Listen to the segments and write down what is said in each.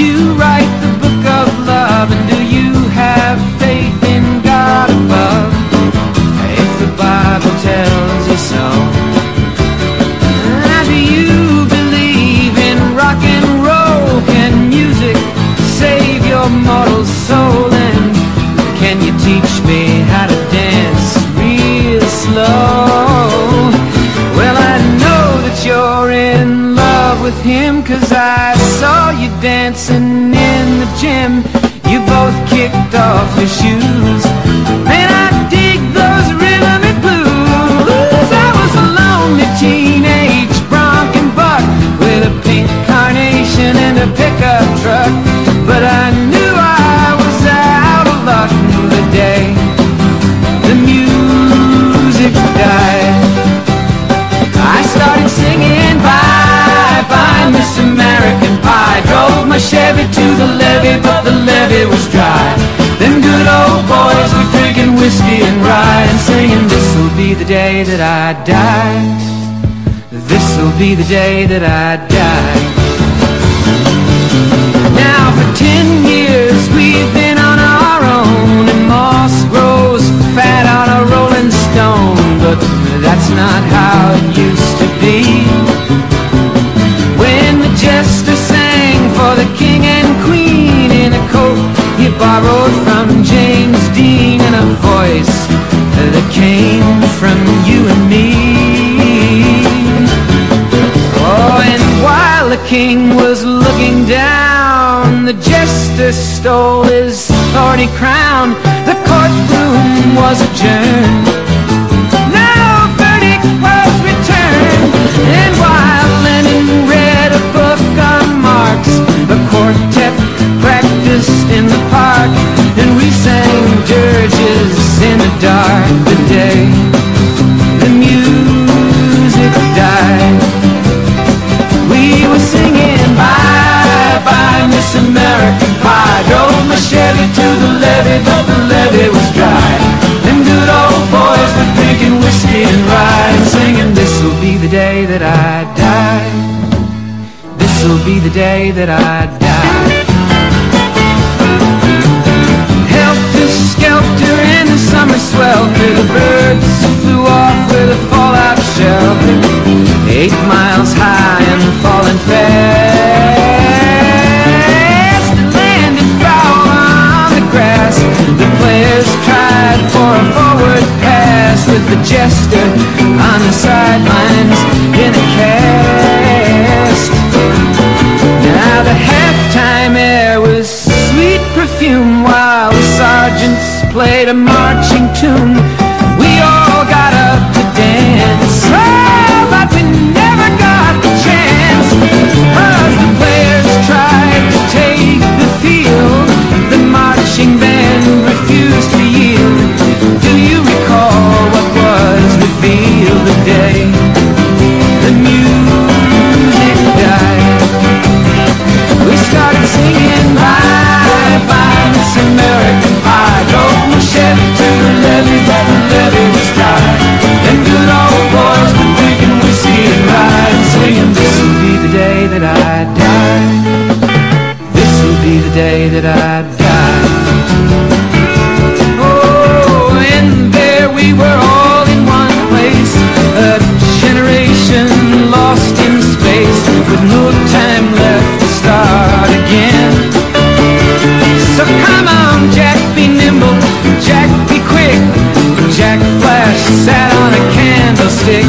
You write the book of love? And do you have faith in God above? If the Bible tells you so. Now do you believe in rock and roll? Can music save your mortal soul? And can you teach me how to dance real slow? Well, I know that you're in love with him Cause I dancing in the gym. You both kicked off your shoes Drove to the levee but the levee was dry. Them good old boys were drinking whiskey and rye And singing this'll be the day that I die. This'll be the day that I die. Now for ten years we've been on our own And moss grows fat on a rolling stone But that's not how it used to be you and me Oh, and while the king was looking down, the jester stole his thorny crown. The courtroom was adjourned. No verdict was returned. And while Lennon read a book on Marx, the quartet Chevy to the levee but the levee was dry. Them good old boys were drinking whiskey and rye singing this'll be the day that I die. This'll be the day that I die With the jester on the sidelines in a cast. Now the halftime air was sweet perfume While the sergeants played a marching tune. We all got up that I die. Oh, and there we were all in one place, a generation lost in space with no time left to start again. So come on, Jack, be nimble, Jack, be quick. Jack Flash sat on a candlestick,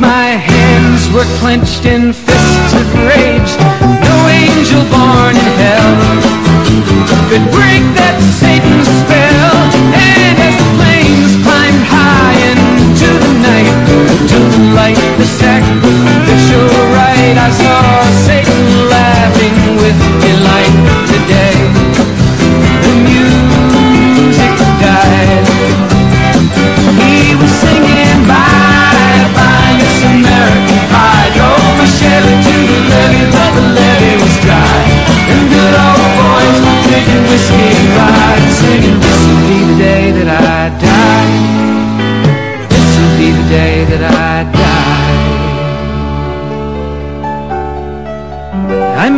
my hands were clenched in fists of rage.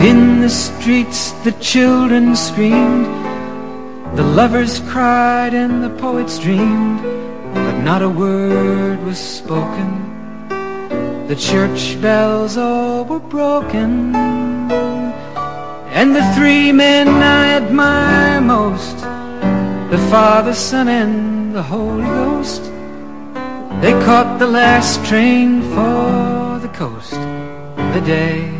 In the streets the children screamed, the lovers cried, and the poets dreamed but not a word was spoken. The church bells all were broken, and the three men I admire most, the Father, Son, and the Holy Ghost, they caught the last train for the coast. The day